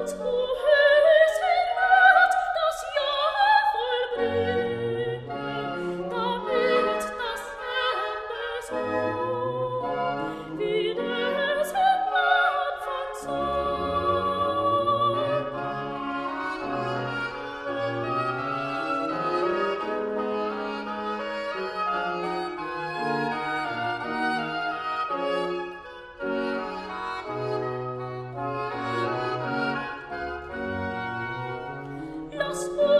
das Boot us.